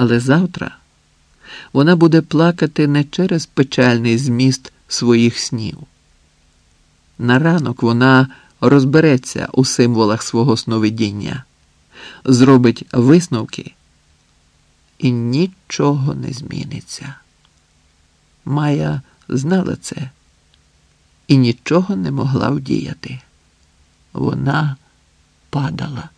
Але завтра вона буде плакати не через печальний зміст своїх снів. На ранок вона розбереться у символах свого сновидіння, зробить висновки, і нічого не зміниться. Майя знала це і нічого не могла вдіяти. Вона падала.